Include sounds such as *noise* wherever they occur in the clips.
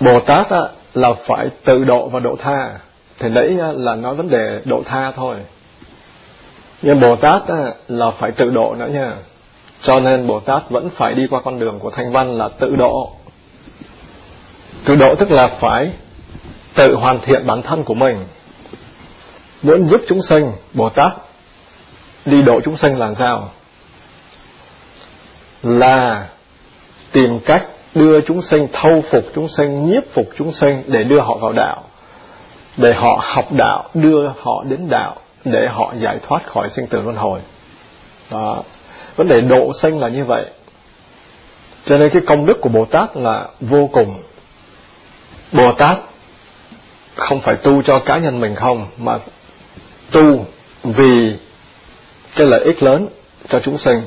Bồ Tát á, là phải tự độ và độ tha. Thì nãy là nói vấn đề độ tha thôi. Nhưng Bồ Tát á, là phải tự độ nữa nha. Cho nên Bồ Tát vẫn phải đi qua con đường của Thanh Văn là tự độ. Tự độ tức là phải tự hoàn thiện bản thân của mình. Muốn giúp chúng sinh, Bồ Tát đi độ chúng sinh là sao? Là tìm cách đưa chúng sinh thâu phục chúng sinh, nhiếp phục chúng sinh để đưa họ vào đạo. Để họ học đạo, đưa họ đến đạo, để họ giải thoát khỏi sinh tử luân hồi. Đó. Vấn đề độ sinh là như vậy. Cho nên cái công đức của Bồ Tát là vô cùng. Bồ Tát không phải tu cho cá nhân mình không, mà tu vì cái lợi ích lớn cho chúng sinh.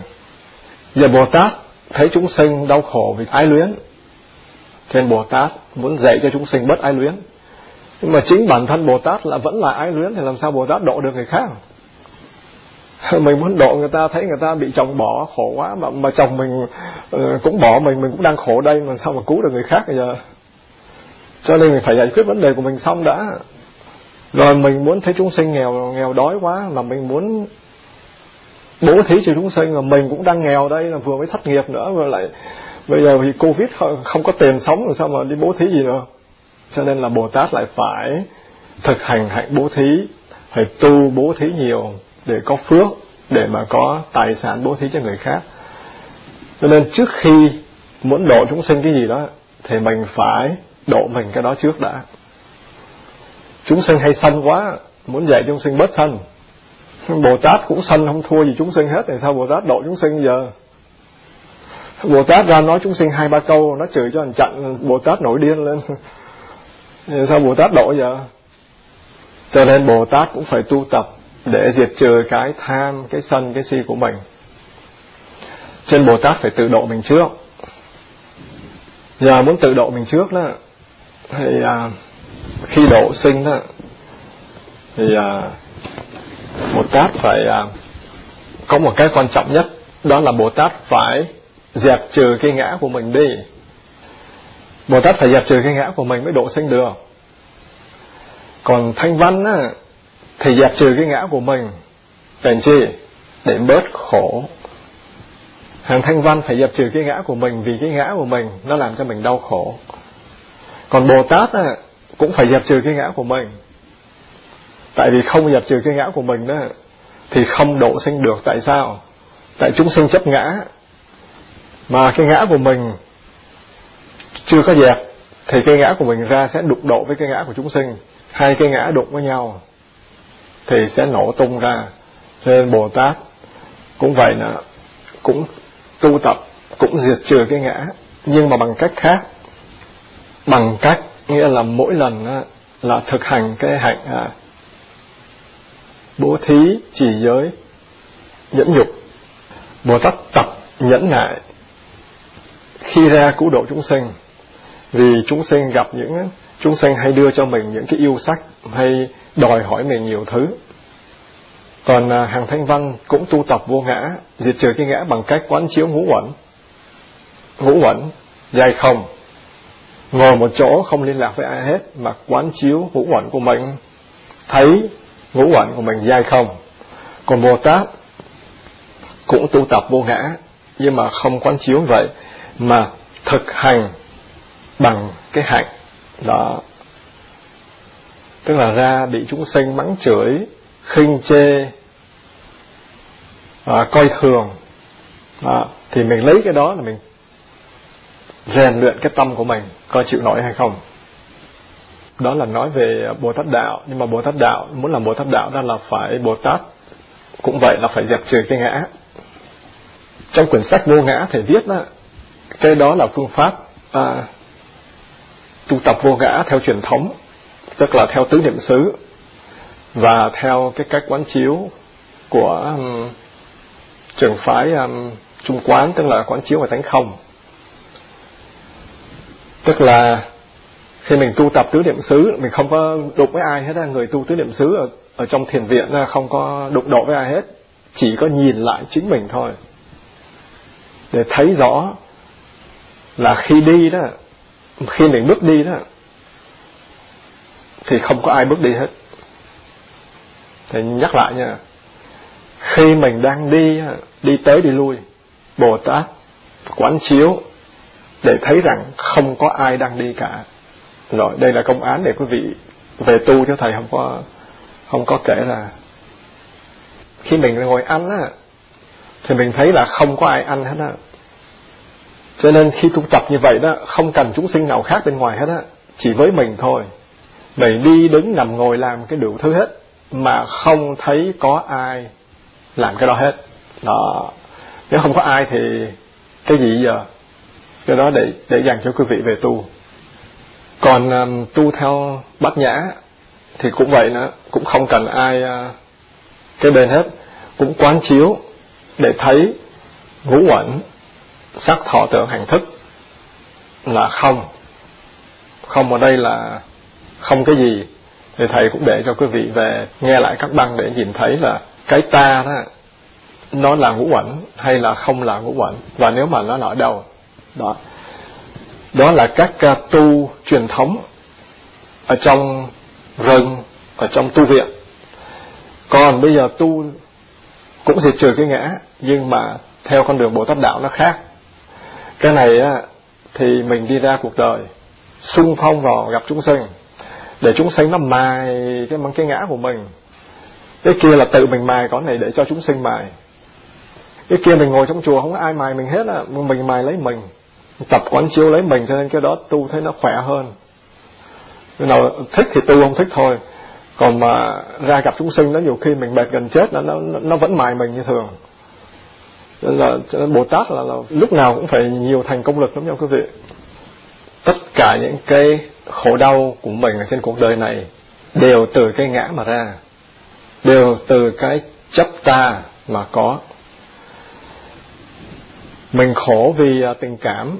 và Bồ Tát thấy chúng sinh đau khổ vì ái luyến. Trên Bồ Tát muốn dạy cho chúng sinh bất ái luyến. Nhưng mà chính bản thân Bồ Tát là vẫn là ái luyến thì làm sao Bồ Tát độ được người khác? *laughs* mình muốn độ người ta thấy người ta bị chồng bỏ khổ quá mà mà chồng mình uh, cũng bỏ mình mình cũng đang khổ đây mà sao mà cứu được người khác bây giờ cho nên mình phải giải quyết vấn đề của mình xong đã rồi mình muốn thấy chúng sinh nghèo nghèo đói quá mà mình muốn bố thí cho chúng sinh mà mình cũng đang nghèo đây, là vừa mới thất nghiệp nữa và lại bây giờ vì covid không có tiền sống làm sao mà đi bố thí gì nữa cho nên là bồ tát lại phải thực hành hạnh bố thí, phải tu bố thí nhiều để có phước, để mà có tài sản bố thí cho người khác. Cho nên trước khi muốn độ chúng sinh cái gì đó thì mình phải độ mình cái đó trước đã. Chúng sinh hay sân quá, muốn dạy chúng sinh bớt sân Bồ Tát cũng sanh không thua gì chúng sinh hết thì sao Bồ Tát độ chúng sinh giờ? Bồ Tát ra nói chúng sinh hai ba câu nó chửi cho anh chặn Bồ Tát nổi điên lên. Thì sao Bồ Tát độ giờ? Cho nên Bồ Tát cũng phải tu tập để diệt trừ cái tham cái sân cái si của mình. Trên Bồ Tát phải tự độ mình trước. Giờ muốn tự độ mình trước đó thì à, khi độ sinh đó thì à, Bồ Tát phải à, có một cái quan trọng nhất đó là Bồ Tát phải dẹp trừ cái ngã của mình đi. Bồ Tát phải dẹp trừ cái ngã của mình mới độ sinh được. Còn thanh văn á thì dẹp trừ cái ngã của mình để chi? Để bớt khổ. Hàng thanh văn phải dẹp trừ cái ngã của mình vì cái ngã của mình nó làm cho mình đau khổ. Còn bồ tát á, cũng phải dẹp trừ cái ngã của mình tại vì không nhập trừ cái ngã của mình đó, thì không độ sinh được. Tại sao? Tại chúng sinh chấp ngã. Mà cái ngã của mình chưa có dẹp, thì cái ngã của mình ra sẽ đụng độ với cái ngã của chúng sinh. Hai cái ngã đụng với nhau thì sẽ nổ tung ra. Cho nên bồ tát cũng vậy nè cũng tu tập, cũng diệt trừ cái ngã. Nhưng mà bằng cách khác. Bằng cách nghĩa là mỗi lần là thực hành cái hạnh à, bố thí, chỉ giới, nhẫn nhục. Bồ tát tập nhẫn nại khi ra cứu độ chúng sinh. Vì chúng sinh gặp những, chúng sinh hay đưa cho mình những cái yêu sách hay đòi hỏi mình nhiều thứ. Còn à, hàng thanh văn cũng tu tập vô ngã, diệt trừ cái ngã bằng cách quán chiếu ngũ uẩn. Ngũ uẩn, dài không. Ngồi một chỗ không liên lạc với ai hết mà quán chiếu ngũ uẩn của mình. Thấy ngũ uẩn của mình dai không. Còn bồ tát cũng tu tập vô ngã nhưng mà không quán chiếu vậy mà thực hành bằng cái hạnh. Đó. Tức là ra bị chúng sinh mắng chửi khinh chê à, coi thường. À, thì mình lấy cái đó là mình rèn luyện cái tâm của mình coi chịu nổi hay không đó là nói về bồ tát đạo. Nhưng mà bồ tát đạo muốn làm bồ tát đạo đó là phải bồ tát. Cũng vậy là phải dẹp trừ cái ngã. Trong quyển sách vô ngã thầy viết đó cái đó là phương pháp à, tu tập vô ngã theo truyền thống tức là theo tứ niệm xứ và theo cái cách quán chiếu của um, trường phái um, trung quán tức là quán chiếu và tánh không. Tức là khi mình tu tập tứ niệm xứ mình không có đụng với ai hết á. Người tu tứ niệm xứ ở, ở trong thiền viện không có đụng độ với ai hết. Chỉ có nhìn lại chính mình thôi. Để thấy rõ là khi đi đó khi mình bước đi đó thì không có ai bước đi hết. Thì nhắc lại nha khi mình đang đi đi tới đi lui bồ tát quán chiếu để thấy rằng không có ai đang đi cả rồi, đây là công án để quý vị về tu cho thầy không có không có kể là khi mình ngồi ăn á, thì mình thấy là không có ai ăn hết á. Cho nên khi tu tập như vậy đó, không cần chúng sinh nào khác bên ngoài hết á, chỉ với mình thôi. Mình đi đứng nằm ngồi làm cái đủ thứ hết, mà không thấy có ai làm cái đó hết. Đó. Nếu không có ai thì cái gì giờ? Cái đó để để dành cho quý vị về tu còn um, tu theo bát nhã thì cũng vậy nữa cũng không cần ai uh, cái bên hết. Cũng quán chiếu để thấy ngũ uẩn sắc thọ tưởng hành thức là không. Không ở đây là không cái gì. Thì thầy cũng để cho quý vị về nghe lại các băng để nhìn thấy là cái ta đó nó là ngũ uẩn hay là không là ngũ uẩn. Và nếu mà nó ở đâu? Đó đó là các ca tu truyền thống ở trong rừng, ở trong tu viện. Còn bây giờ tu cũng diệt trừ cái ngã, nhưng mà theo con đường bồ tát đạo nó khác. Cái này á thì mình đi ra cuộc đời xung phong vào gặp chúng sinh, để chúng sinh nó mài cái cái ngã của mình. Cái kia là tự mình mài có này để cho chúng sinh mài. Cái kia mình ngồi trong chùa không có ai mài mình hết á mình mài lấy mình tập quán chiếu lấy mình cho nên cái đó tu thấy nó khỏe hơn. Cái nào thích thì tu không thích thôi. Còn mà ra gặp chúng sinh nó nhiều khi mình mệt gần chết nó nó nó vẫn mài mình như thường. Nên là nên bồ tát là, là lúc nào cũng phải nhiều thành công lực lắm nha quý vị. Tất cả những cái khổ đau của mình ở trên cuộc đời này đều từ cái ngã mà ra. Đều từ cái chấp ta mà có. Mình khổ vì à, tình cảm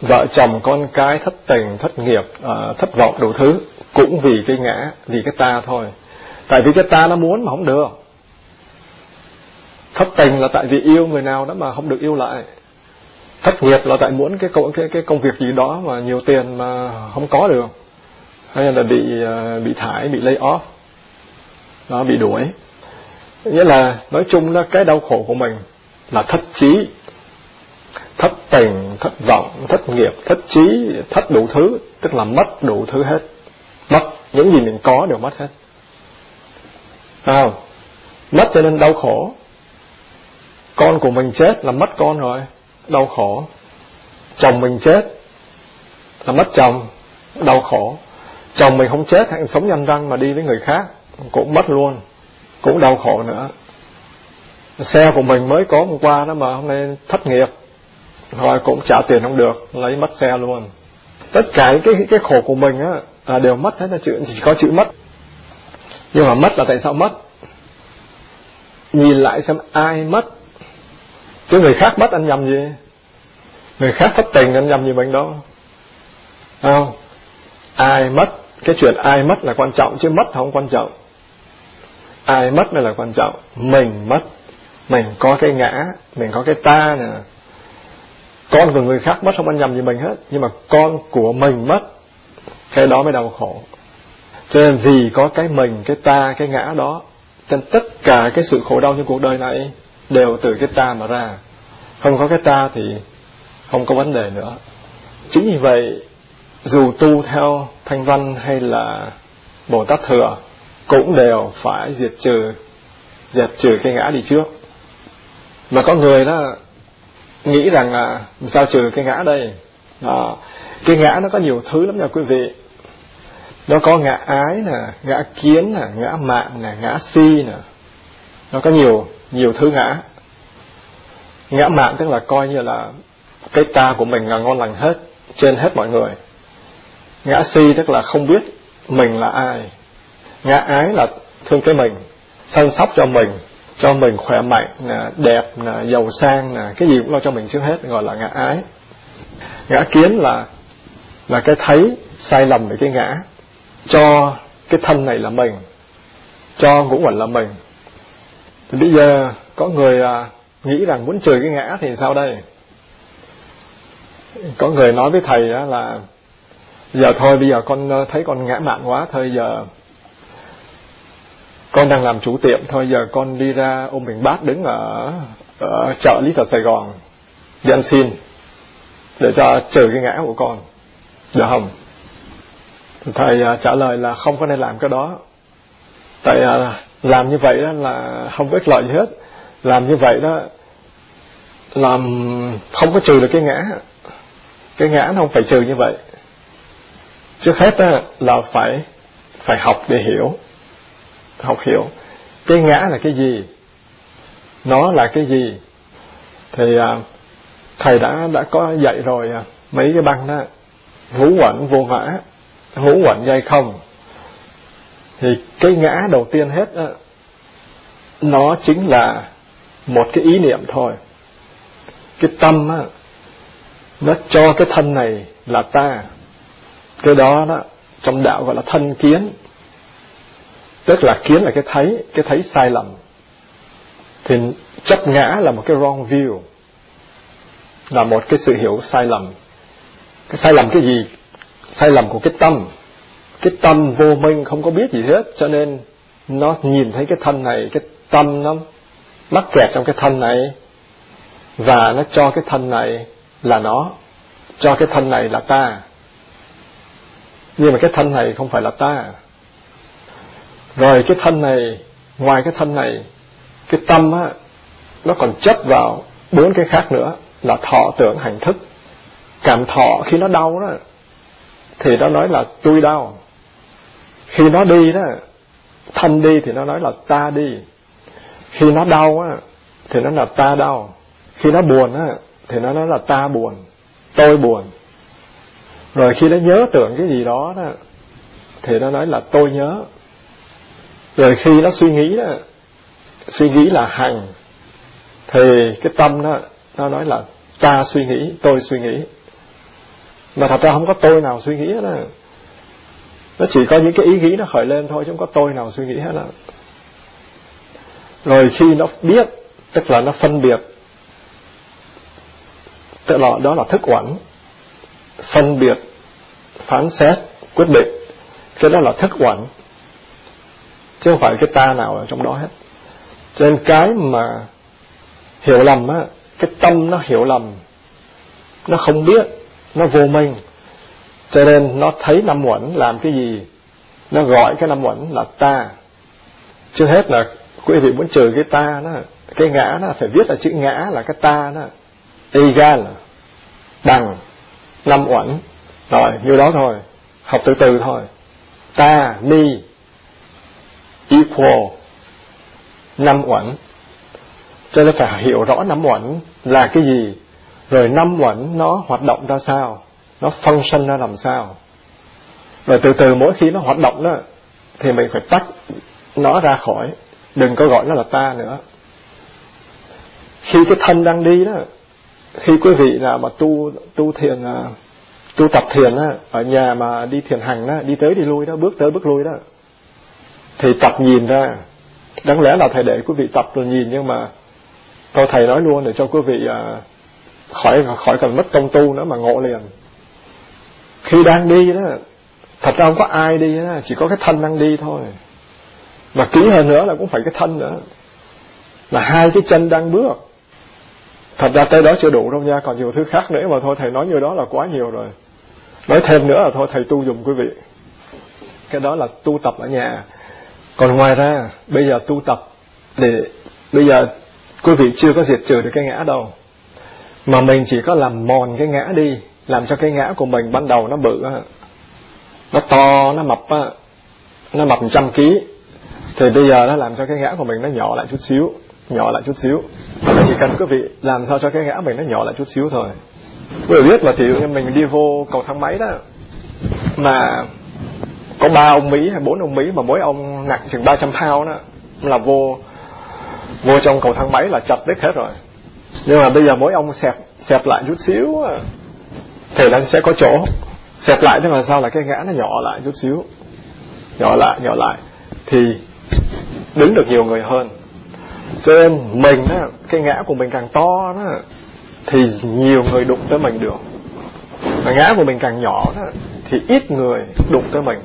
vợ chồng con cái thất tình thất nghiệp à, thất vọng đủ thứ cũng vì cái ngã vì cái ta thôi. Tại vì cái ta nó muốn mà không được. Thất tình là tại vì yêu người nào đó mà không được yêu lại. Thất nghiệp là tại muốn cái công cái cái công việc gì đó mà nhiều tiền mà không có được. Hay là bị à, bị thải bị lay off. Nó bị đuổi. Nghĩa là nói chung là cái đau khổ của mình là thất trí thất tình thất vọng thất nghiệp thất trí thất đủ thứ tức là mất đủ thứ hết. Mất những gì mình có đều mất hết. À, mất cho nên đau khổ. Con của mình chết là mất con rồi đau khổ. Chồng mình chết là mất chồng đau khổ. Chồng mình không chết hay sống nhanh răng mà đi với người khác cũng mất luôn cũng đau khổ nữa. Xe của mình mới có hôm qua đó mà hôm nay thất nghiệp rồi cũng trả tiền không được. Lấy mất xe luôn. Tất cả cái cái khổ của mình á, là đều mất hết, là chữ, chỉ có chữ mất. Nhưng mà mất là tại sao mất? Nhìn lại xem ai mất. Chứ người khác mất anh nhầm gì? Người khác thất tình anh nhầm gì mình đâu. Không? Ai mất, cái chuyện ai mất là quan trọng, chứ mất không quan trọng. Ai mất mới là quan trọng. Mình mất. Mình có cái ngã, mình có cái ta nè con của người khác mất không ăn nhầm gì mình hết, nhưng mà con của mình mất, cái đó mới đau khổ. Cho nên vì có cái mình, cái ta, cái ngã đó, cho nên tất cả cái sự khổ đau trong cuộc đời này đều từ cái ta mà ra. Không có cái ta thì không có vấn đề nữa. Chính vì vậy, dù tu theo thanh văn hay là bồ tát thừa, cũng đều phải diệt trừ diệt trừ cái ngã đi trước. Mà có người đó nghĩ rằng là sao trừ cái ngã đây? Đó. cái ngã nó có nhiều thứ lắm nha quý vị. Nó có ngã ái nè, ngã kiến nè, ngã mạng nè, ngã si nè. Nó có nhiều nhiều thứ ngã. Ngã mạng tức là coi như là cái ta của mình là ngon lành hết, trên hết mọi người. Ngã si tức là không biết mình là ai. Ngã ái là thương cái mình, săn sóc cho mình cho mình khỏe mạnh nè đẹp nè giàu sang nè cái gì cũng lo cho mình trước hết gọi là ngã ái. Ngã kiến là là cái thấy sai lầm về cái ngã. Cho cái thân này là mình cho ngũ quẩn là mình. Thì bây giờ có người à, nghĩ rằng muốn trừ cái ngã thì sao đây? Có người nói với thầy đó là giờ thôi bây giờ con ờ, thấy con ngã mạn quá thôi giờ con đang làm chủ tiệm thôi giờ con đi ra ôm bình bát đứng ở, ở chợ lý thờ sài gòn để ăn xin để cho trừ cái ngã của con. Được không. Thầy uh, trả lời là không có nên làm cái đó. Tại uh, làm như vậy đó là không có ích lợi gì hết. Làm như vậy đó làm không có trừ được cái ngã. Cái ngã nó không phải trừ như vậy. Trước hết đó là phải phải học để hiểu. *laughs* học hiểu. Cái ngã là cái gì? Nó là cái gì? Thì à, thầy đã đã có dạy rồi à, mấy cái băng đó. Ngũ quẩn vô ngã ngũ quẩn dây không. Thì cái ngã đầu tiên hết đó, nó chính là một cái ý niệm thôi. Cái tâm á nó cho cái thân này là ta. Cái đó đó trong đạo gọi là thân kiến tức là kiến là cái thấy cái thấy sai lầm. Thì chấp ngã là một cái wrong view. Là một cái sự hiểu sai lầm. Cái sai lầm cái gì? Sai lầm của cái tâm. Cái tâm vô minh không có biết gì hết, cho nên nó nhìn thấy cái thân này, cái tâm nó mắc kẹt trong cái thân này, và nó cho cái thân này là nó, cho cái thân này là ta. Nhưng mà cái thân này không phải là ta rồi cái thân này, ngoài cái thân này, cái tâm á, nó còn chấp vào bốn cái khác nữa là thọ tưởng hành thức. Cảm thọ khi nó đau đó, thì nó nói là tôi đau. Khi nó đi đó, thân đi thì nó nói là ta đi. Khi nó đau á, thì nó là ta đau. Khi nó buồn á, thì nó nói là ta buồn, tôi buồn. Rồi khi nó nhớ tưởng cái gì đó đó, thì nó nói là tôi nhớ rồi khi nó suy nghĩ đó suy nghĩ là hằng thì cái tâm nó, nó nói là ta suy nghĩ tôi suy nghĩ. Mà thật ra không có tôi nào suy nghĩ hết á. Nó chỉ có những cái ý nghĩ nó khởi lên thôi chứ không có tôi nào suy nghĩ hết á. Rồi khi nó biết tức là nó phân biệt tức là đó là thức uẩn phân biệt phán xét quyết định cái đó là thức uẩn chứ không phải cái ta nào ở trong đó hết. Cho nên cái mà hiểu lầm á, cái tâm nó hiểu lầm, nó không biết, nó vô minh. Cho nên nó thấy năm uẩn làm cái gì, nó gọi cái năm uẩn là ta. Chưa hết là quý vị muốn trừ cái ta đó, cái ngã nó phải viết là chữ ngã là cái ta đó. Egal bằng năm uẩn. Rồi như đó thôi, học từ từ thôi. Ta mi equal năm uẩn. Cho nên phải hiểu rõ năm uẩn là cái gì, rồi năm uẩn nó hoạt động ra sao, nó function ra làm sao. Rồi từ từ mỗi khi nó hoạt động đó, thì mình phải tách nó ra khỏi. Đừng có gọi nó là ta nữa. Khi cái thân đang đi đó, khi quý vị nào mà tu tu thiền à, tu tập thiền á, ở nhà mà đi thiền hành đó đi tới đi lui đó, bước tới bước lui đó thì tập nhìn ra. Đáng lẽ là thầy để quý vị tập rồi nhìn nhưng mà tôi thầy nói luôn để cho quý vị à, khỏi khỏi cần mất công tu nữa mà ngộ liền. Khi đang đi đó thật ra không có ai đi đó chỉ có cái thân đang đi thôi. Mà kỹ hơn nữa là cũng phải cái thân nữa. Là hai cái chân đang bước. Thật ra tới đó chưa đủ đâu nha còn nhiều thứ khác nữa mà thôi thầy nói như đó là quá nhiều rồi. Nói thêm nữa là thôi thầy tu dùng quý vị. Cái đó là tu tập ở nhà còn ngoài ra, bây giờ tu tập để bây giờ quý vị chưa có diệt trừ được cái ngã đâu mà mình chỉ có làm mòn cái ngã đi, làm cho cái ngã của mình ban đầu nó bự nó to, nó mập nó mập trăm ký, thì bây giờ nó làm cho cái ngã của mình nó nhỏ lại chút xíu, nhỏ lại chút xíu. Chỉ cần quý vị làm sao cho cái ngã mình nó nhỏ lại chút xíu thôi. Quý vị biết mà thì như mình đi vô cầu thang máy đó, mà có ba ông Mỹ hay bốn ông Mỹ mà mỗi ông nặng chừng 300 pound đó là vô vô trong cầu thang máy là chặt đứt hết rồi. Nhưng mà bây giờ mỗi ông xẹp xẹp lại chút xíu thì nó sẽ có chỗ. Xẹp lại thế mà sao? Là cái ngã nó nhỏ lại chút xíu. Nhỏ lại nhỏ lại. Thì đứng được nhiều người hơn. Cho nên mình á, cái ngã của mình càng to đó, thì nhiều người đụng tới mình được. Mà ngã của mình càng nhỏ đó, thì ít người đụng tới mình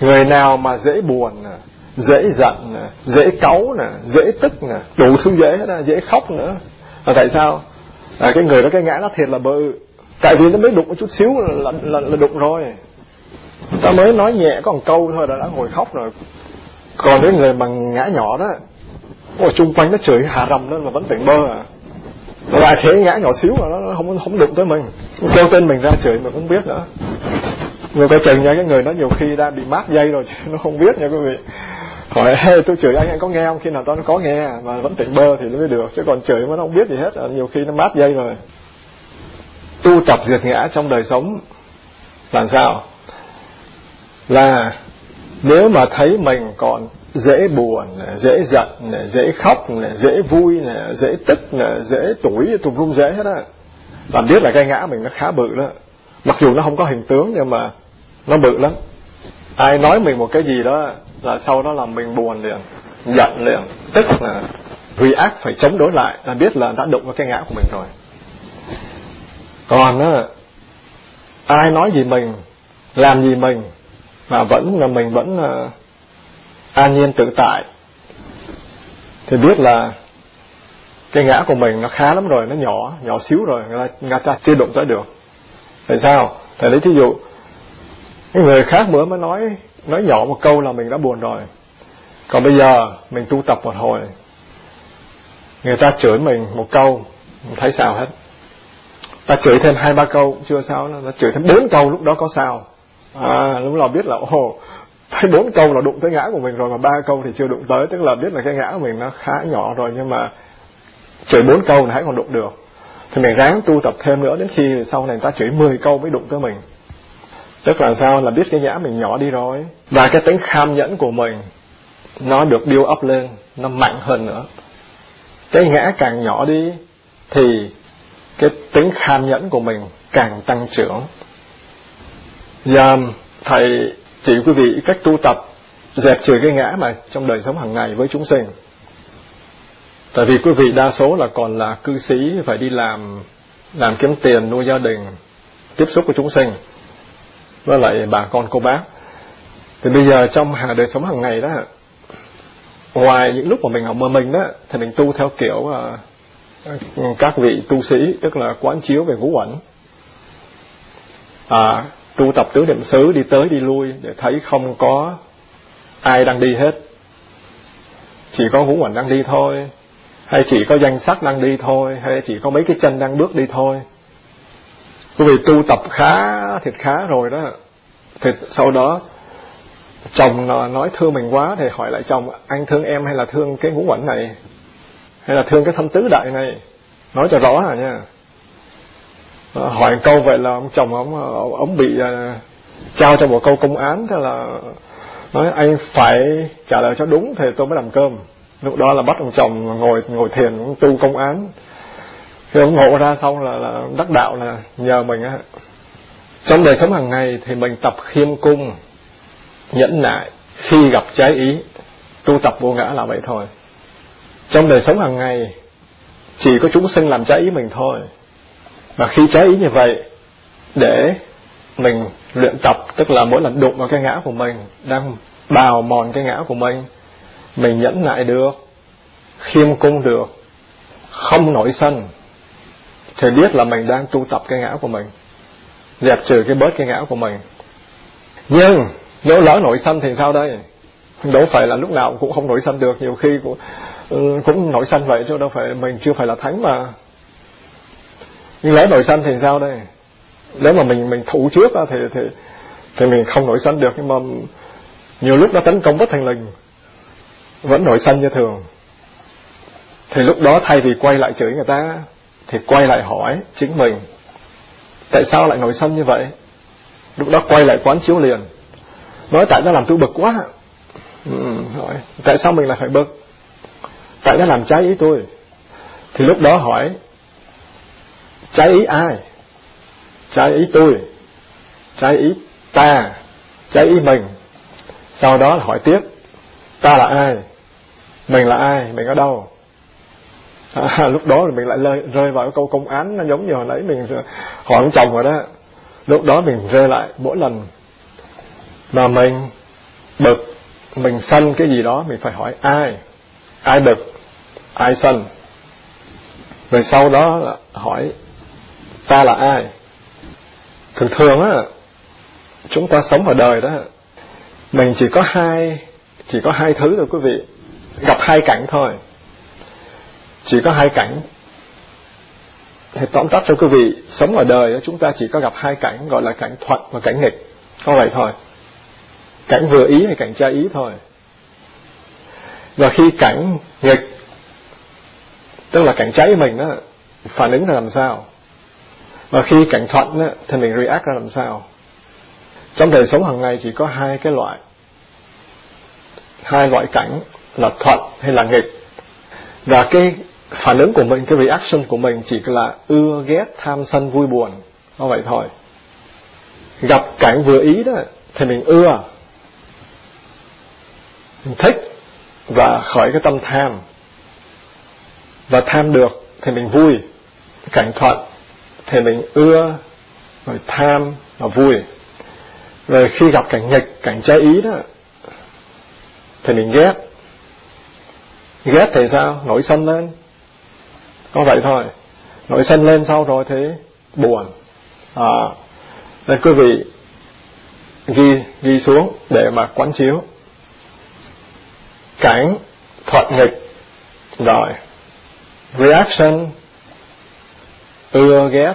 người nào mà dễ buồn nè dễ giận nè dễ cáu nè dễ tức nè đủ thứ dễ hết dễ khóc nữa. Là tại sao? À, cái người đó cái ngã nó thiệt là bự. Tại vì nó mới đụng một chút xíu là là, là đụng rồi. Ta mới nói nhẹ có một câu thôi là đã ngồi khóc rồi. Còn cái người mà ngã nhỏ đó ở chung quanh nó chửi hà rầm lên mà vẫn tỉnh bơ à. Lại thế ngã nhỏ xíu mà nó không không đụng tới mình. Kêu tên mình ra chửi mà không biết nữa người coi chừng nha cái người nó nhiều khi đã bị mát dây rồi nó không biết nha quý vị. Hỏi hey, tôi chửi anh anh có nghe không? Khi nào tao nó có nghe mà vẫn tỉnh bơ thì nó mới được. Chứ còn chửi mà nó không biết gì hết à, nhiều khi nó mát dây rồi. Tu tập diệt ngã trong đời sống làm sao? Là nếu mà thấy mình còn dễ buồn dễ giận dễ khóc dễ vui dễ tức dễ tuổi tùm lum dễ hết á Bạn biết là cái ngã mình nó khá bự đó. Mặc dù nó không có hình tướng nhưng mà nó bự lắm. Ai nói mình một cái gì đó là sau đó làm mình buồn liền giận liền. Tức là ác phải chống đối lại là biết là đã đụng vào cái ngã của mình rồi. Còn á ai nói gì mình làm gì mình mà vẫn là mình vẫn uh, an nhiên tự tại thì biết là cái ngã của mình nó khá lắm rồi nó nhỏ nhỏ xíu rồi người ta, người ta chưa đụng tới được. Tại sao? Tại lấy thí dụ người khác bữa mới nói nói nhỏ một câu là mình đã buồn rồi. Còn bây giờ, mình tu tập một hồi. Người ta chửi mình một câu, mình thấy sao hết. Ta chửi thêm hai, ba câu, chưa sao nó chửi thêm bốn câu, lúc đó có sao. À lúc nào biết là, ồ, thấy bốn câu là đụng tới ngã của mình rồi, mà ba câu thì chưa đụng tới. Tức là biết là cái ngã của mình nó khá nhỏ rồi, nhưng mà chửi bốn câu là hãy còn đụng được. Thì mình ráng tu tập thêm nữa. Đến khi sau này ta chửi 10 câu mới đụng tới mình tức là sao? Là biết cái ngã mình nhỏ đi rồi. Và cái tính kham nhẫn của mình, nó được build up lên, nó mạnh hơn nữa. Cái ngã càng nhỏ đi, thì cái tính kham nhẫn của mình càng tăng trưởng. Giờ thầy chỉ quý vị cách tu tập, dẹp trừ cái ngã mà trong đời sống hàng ngày với chúng sinh. Tại vì quý vị đa số là còn là cư sĩ, phải đi làm làm kiếm tiền, nuôi gia đình, tiếp xúc với chúng sinh với lại bà con cô bác. Thì bây giờ trong đời sống hàng ngày đó ngoài những lúc mà mình học mơ mình đó thì mình tu theo kiểu uh, các vị tu sĩ tức là quán chiếu về ngũ uẩn à, tu tập tứ niệm xứ đi tới đi lui để thấy không có ai đang đi hết. Chỉ có ngũ uẩn đang đi thôi hay chỉ có danh sắc đang đi thôi hay chỉ có mấy cái chân đang bước đi thôi quý vị tu tập khá thiệt khá rồi đó. Thì sau đó, chồng nói, thương mình quá, thì hỏi lại chồng, anh thương em hay là thương cái ngũ quẩn này? Hay là thương cái thâm tứ đại này? Nói cho rõ à nha. Ờ, hỏi câu vậy là ông chồng ông ờ, ông bị ờ, trao cho một câu công án, thế là nói, anh phải trả lời cho đúng thì tôi mới làm cơm. Lúc đó là bắt ông chồng ngồi ngồi thiền tu công án thì ông ngộ ra xong là, là đắc đạo là nhờ mình á. Trong đời sống hàng ngày thì mình tập khiêm cung nhẫn nại. Khi gặp trái ý tu tập vô ngã là vậy thôi. Trong đời sống hàng ngày chỉ có chúng sinh làm trái ý mình thôi. Và khi trái ý như vậy để mình luyện tập tức là mỗi lần đụng vào cái ngã của mình đang bào mòn cái ngã của mình mình nhẫn nại được khiêm cung được không nổi sân thì biết là mình đang tu tập cái ngã của mình dẹp trừ cái bớt cái ngã của mình. Nhưng nếu lỡ nổi sân thì sao đây? Đâu phải là lúc nào cũng không nổi sân được nhiều khi cũng, ừ, cũng nổi sân vậy chứ đâu phải mình chưa phải là thánh mà. Nhưng lỡ nổi sân thì sao đây? Nếu mà mình mình thủ trước thì thì thì mình không nổi sân được nhưng mà nhiều lúc nó tấn công bất thành lình vẫn nổi sân như thường. Thì lúc đó thay vì quay lại chửi người ta thì quay lại hỏi chính mình tại sao lại nổi sân như vậy? Lúc đó quay lại quán chiếu liền. Nói tại nó làm tôi bực quá. Ừ, hỏi tại sao mình lại phải bực? Tại nó làm trái ý tôi. Thì lúc đó hỏi trái ý ai? Trái ý tôi. Trái ý ta. Trái ý mình. Sau đó hỏi tiếp ta là ai? Mình là ai? Mình ở đâu? À, lúc đó thì mình lại rơi, rơi vào câu công án nó giống như hồi nãy mình hỏi ông chồng rồi đó. Lúc đó mình rơi lại mỗi lần mà mình bực mình sân cái gì đó mình phải hỏi ai? Ai bực? Ai sân? Rồi sau đó là hỏi ta là ai? Thường thường á chúng ta sống ở đời đó mình chỉ có hai chỉ có hai thứ thôi quý vị. Gặp hai cảnh thôi chỉ có hai cảnh. Thì tóm tắt cho quý vị sống ở đời chúng ta chỉ có gặp hai cảnh gọi là cảnh thuận và cảnh nghịch. Có vậy thôi. Cảnh vừa ý hay cảnh trái ý thôi. Và khi cảnh nghịch tức là cảnh trái mình đó phản ứng ra làm sao? Và khi cảnh thuận đó, thì mình react ra làm sao? Trong đời sống hàng ngày chỉ có hai cái loại. Hai loại cảnh là thuận hay là nghịch. Và cái phản ứng của mình, cái reaction của mình chỉ là ưa, ghét, tham, sân, vui, buồn. Nó vậy thôi. Gặp cảnh vừa ý đó, thì mình ưa. Mình thích và khởi cái tâm tham. Và tham được thì mình vui. Cảnh thuận thì mình ưa, rồi tham và vui. Rồi khi gặp cảnh nghịch, cảnh trái ý đó, thì mình ghét. Ghét thì sao? Nổi sân lên có vậy thôi. Nổi sân lên sau rồi thế buồn. À nên quý vị ghi ghi xuống để mà quán chiếu. Cảnh thuận nghịch. Rồi. Reaction. Ưa ghét,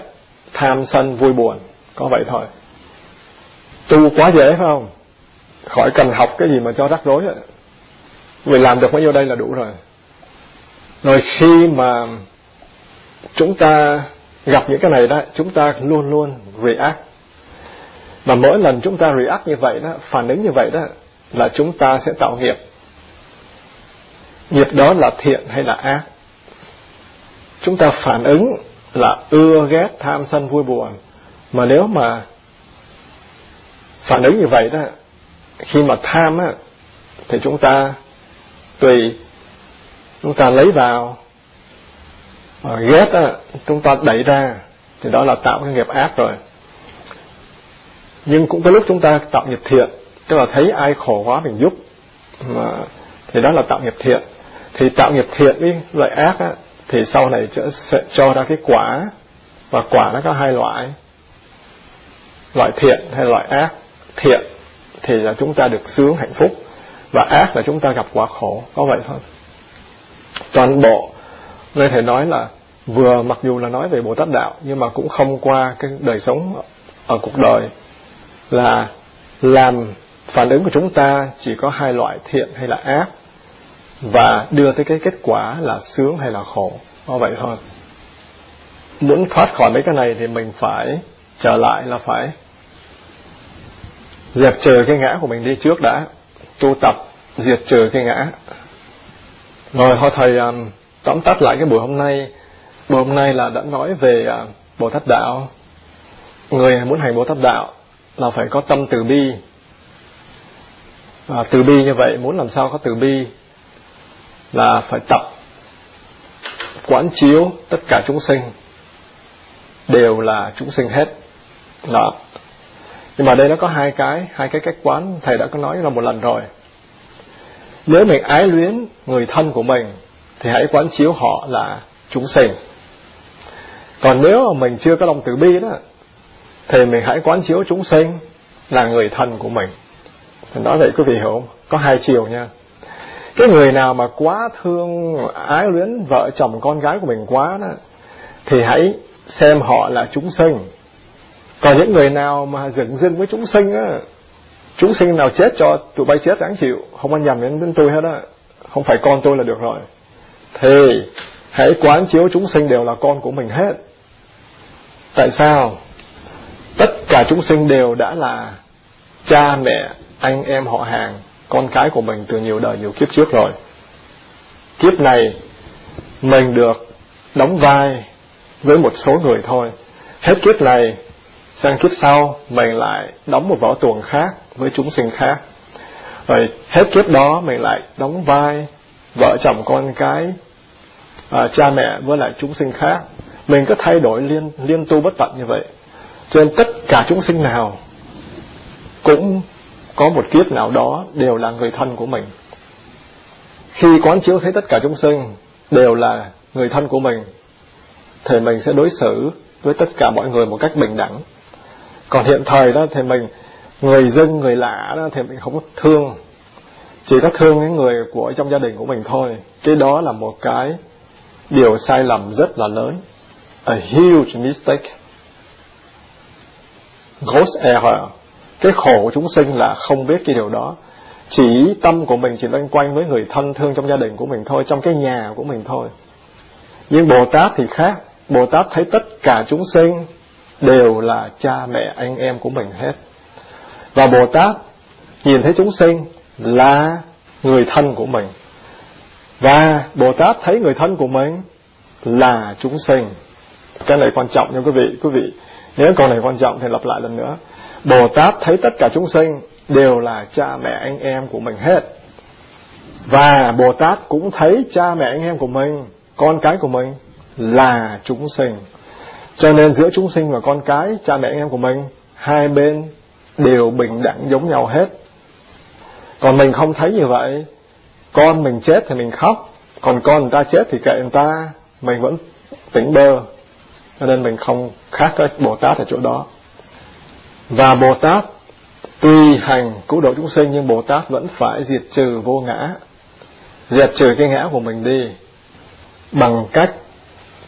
tham sân, vui buồn. Có vậy thôi. Tu quá dễ phải không? Khỏi cần học cái gì mà cho rắc rối vì làm được mấy nhiêu đây là đủ rồi. Rồi khi mà chúng ta gặp những cái này đó, chúng ta luôn luôn react. Và mỗi lần chúng ta react như vậy đó, phản ứng như vậy đó, là chúng ta sẽ tạo nghiệp. Nghiệp đó là thiện hay là ác? Chúng ta phản ứng là ưa, ghét, tham, sân, vui, buồn. Mà nếu mà phản ứng như vậy đó, khi mà tham á, thì chúng ta tùy, chúng ta lấy vào à, ghét á chúng ta đẩy ra thì đó là tạo cái nghiệp ác rồi. Nhưng cũng có lúc chúng ta tạo nghiệp thiện tức là thấy ai khổ quá mình giúp. Mà thì đó là tạo nghiệp thiện. Thì tạo nghiệp thiện với loại ác á, thì sau này sẽ cho ra cái quả và quả nó có hai loại. Loại thiện hay loại ác. Thiện thì là chúng ta được sướng hạnh phúc và ác là chúng ta gặp quả khổ. Có vậy thôi. Toàn bộ nên thầy nói là vừa mặc dù là nói về bồ tát đạo nhưng mà cũng không qua cái đời sống ở cuộc đời. Là làm phản ứng của chúng ta chỉ có hai loại thiện hay là ác và đưa tới cái kết quả là sướng hay là khổ. Có vậy thôi. Muốn thoát khỏi mấy cái này thì mình phải trở lại là phải dẹp trừ cái ngã của mình đi. Trước đã tu tập diệt trừ cái ngã. Rồi họ thầy um, tóm tắt lại cái buổi hôm nay. Buổi hôm nay là đã nói về à, bồ tát đạo. Người muốn hành bồ tát đạo là phải có tâm từ bi. Và từ bi như vậy muốn làm sao có từ bi? Là phải tập, quán chiếu tất cả chúng sinh. Đều là chúng sinh hết. Đó. Nhưng mà đây nó có hai cái hai cái cách quán. Thầy đã có nói là một lần rồi. Nếu mình ái luyến người thân của mình thì hãy quán chiếu họ là chúng sinh. Còn nếu mà mình chưa có lòng từ bi đó, thì mình hãy quán chiếu chúng sinh là người thân của mình. Mình nói vậy quý vị hiểu không? Có hai chiều nha. Cái người nào mà quá thương, ái luyến vợ chồng con gái của mình quá đó, thì hãy xem họ là chúng sinh. Còn những người nào mà dựng dưng với chúng sinh á, chúng sinh nào chết cho tụi bay chết đáng chịu, không ăn nhầm đến tôi hết á, không phải con tôi là được rồi thì hãy quán chiếu chúng sinh đều là con của mình hết. Tại sao? Tất cả chúng sinh đều đã là cha mẹ, anh em họ hàng, con cái của mình từ nhiều đời nhiều kiếp trước rồi. Kiếp này, mình được đóng vai với một số người thôi. Hết kiếp này, sang kiếp sau, mình lại đóng một vỏ tuồng khác với chúng sinh khác. Rồi hết kiếp đó, mình lại đóng vai vợ chồng con cái à, cha mẹ với lại chúng sinh khác. Mình cứ thay đổi liên liên tu bất tận như vậy. Cho nên tất cả chúng sinh nào cũng có một kiếp nào đó đều là người thân của mình. Khi quán chiếu thấy tất cả chúng sinh đều là người thân của mình thì mình sẽ đối xử với tất cả mọi người một cách bình đẳng. Còn hiện thời đó thì mình người dân người lạ đó thì mình không thương chỉ có thương những người của trong gia đình của mình thôi. Cái đó là một cái điều sai lầm rất là lớn. A huge mistake. Gross error. Cái khổ của chúng sinh là không biết cái điều đó. Chỉ tâm của mình chỉ loanh quanh với người thân thương trong gia đình của mình thôi, trong cái nhà của mình thôi. Nhưng bồ tát thì khác. Bồ tát thấy tất cả chúng sinh đều là cha mẹ anh em của mình hết. Và bồ tát nhìn thấy chúng sinh là người thân của mình. Và bồ tát thấy người thân của mình là chúng sinh. Cái này quan trọng nha quý vị. Quý vị, nếu câu này quan trọng thì lặp lại lần nữa. Bồ tát thấy tất cả chúng sinh đều là cha mẹ anh em của mình hết. Và bồ tát cũng thấy cha mẹ anh em của mình, con cái của mình là chúng sinh. Cho nên giữa chúng sinh và con cái, cha mẹ anh em của mình, hai bên đều bình đẳng giống nhau hết còn mình không thấy như vậy. Con mình chết thì mình khóc. Còn con người ta chết thì kệ người ta. Mình vẫn tỉnh bơ. Cho nên mình không khác với bồ tát ở chỗ đó. Và bồ tát tuy hành cứu độ chúng sinh, nhưng bồ tát vẫn phải diệt trừ vô ngã. Diệt trừ cái ngã của mình đi. Bằng cách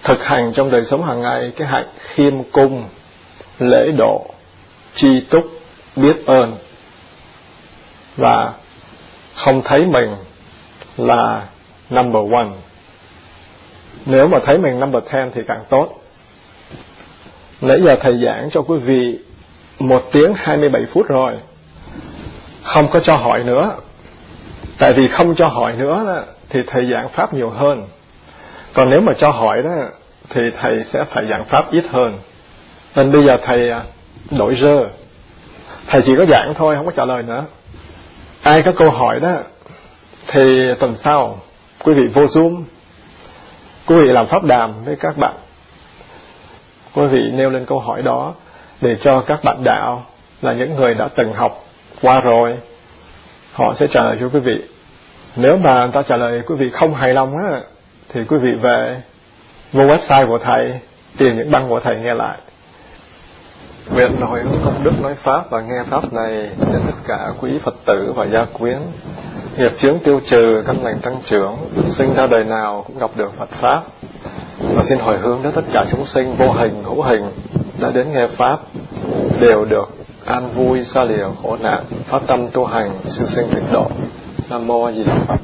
thực hành trong đời sống hàng ngày cái hạnh khiêm cung, lễ độ, tri túc, biết ơn. Và không thấy mình là number one. Nếu mà thấy mình number ten thì càng tốt. Nãy giờ thầy giảng cho quý vị một tiếng hai mươi bảy phút rồi. Không có cho hỏi nữa. Tại vì không cho hỏi nữa đó, thì thầy giảng pháp nhiều hơn. Còn nếu mà cho hỏi đó thì thầy sẽ phải giảng pháp ít hơn. Nên bây giờ thầy à, đổi rơ. Thầy chỉ có giảng thôi không có trả lời nữa ai có câu hỏi đó, thì tuần sau, quý vị vô zoom, quý vị làm pháp đàm với các bạn. Quý vị nêu lên câu hỏi đó để cho các bạn đạo là những người đã từng học qua rồi, họ sẽ trả lời cho quý vị. Nếu mà người ta trả lời quý vị không hài lòng á, thì quý vị về vô website của thầy, tìm những băng của thầy nghe lại. Nguyện nói hướng công đức nói Pháp và nghe Pháp này cho tất cả quý Phật tử và gia quyến nghiệp chướng tiêu trừ, căn lành tăng trưởng, sinh ra đời nào cũng gặp được Phật Pháp. Và xin hồi hướng đến tất cả chúng sinh vô hình, hữu hình đã đến nghe Pháp đều được an vui, xa lìa khổ nạn, phát tâm tu hành, siêu sinh tịnh độ. Nam Mô A Di Đà Phật.